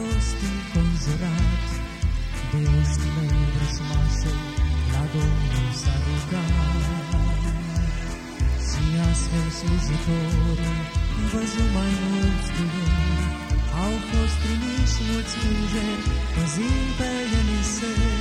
fost înconjurat. De o stimă răsmasă La Domnul s-a rugat. Și astfel slujitorul Văzut mai mulți curând Au fost trimiși mulți îngeri Păzind pe Eliseu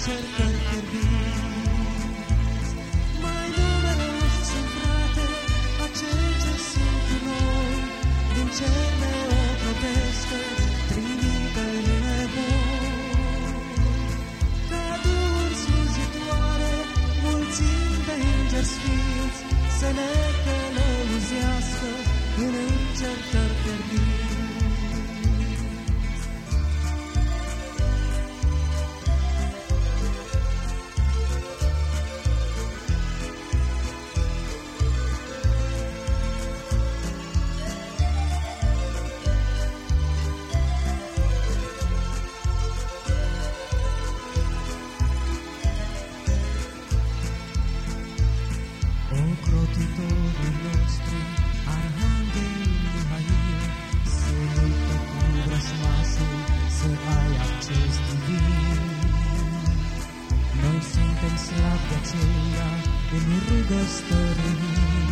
încercări fierbinți Mai numeros sunt frate acei ce sunt cu noi Din ce ne ocrotește trimite nevoi Ca Duhul slujitoare mulțimi de îngeri sfinți Să ne călăuzească în încercări suntem slabi de aceea, în rugă stăruim,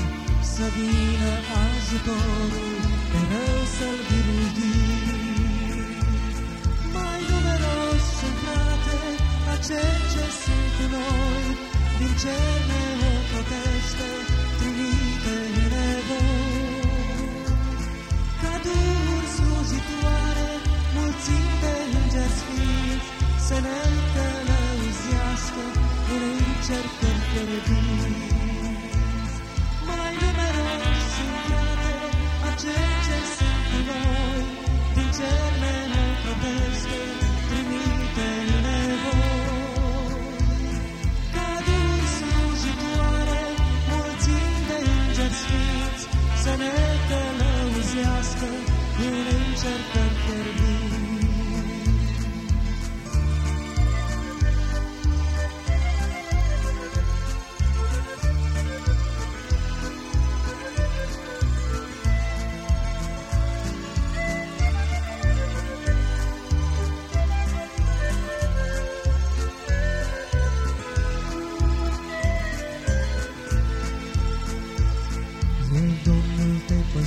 să vină ajutorul, pe rău să-l biruim. Mai numeros sunt frate, acei ce sunt cu noi, din să ne călăuzească în încercări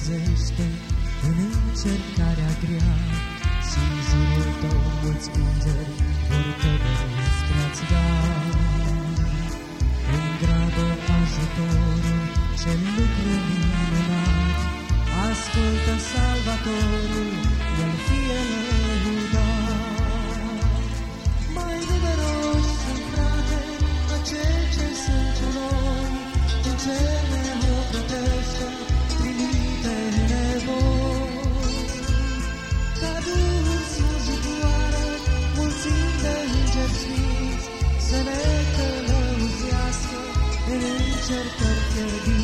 păzește în încercarea grea și în jurul tău mulți îngeri vor tăvări spre-a-ți da. În grabă ajutorul cel lucru terperkedih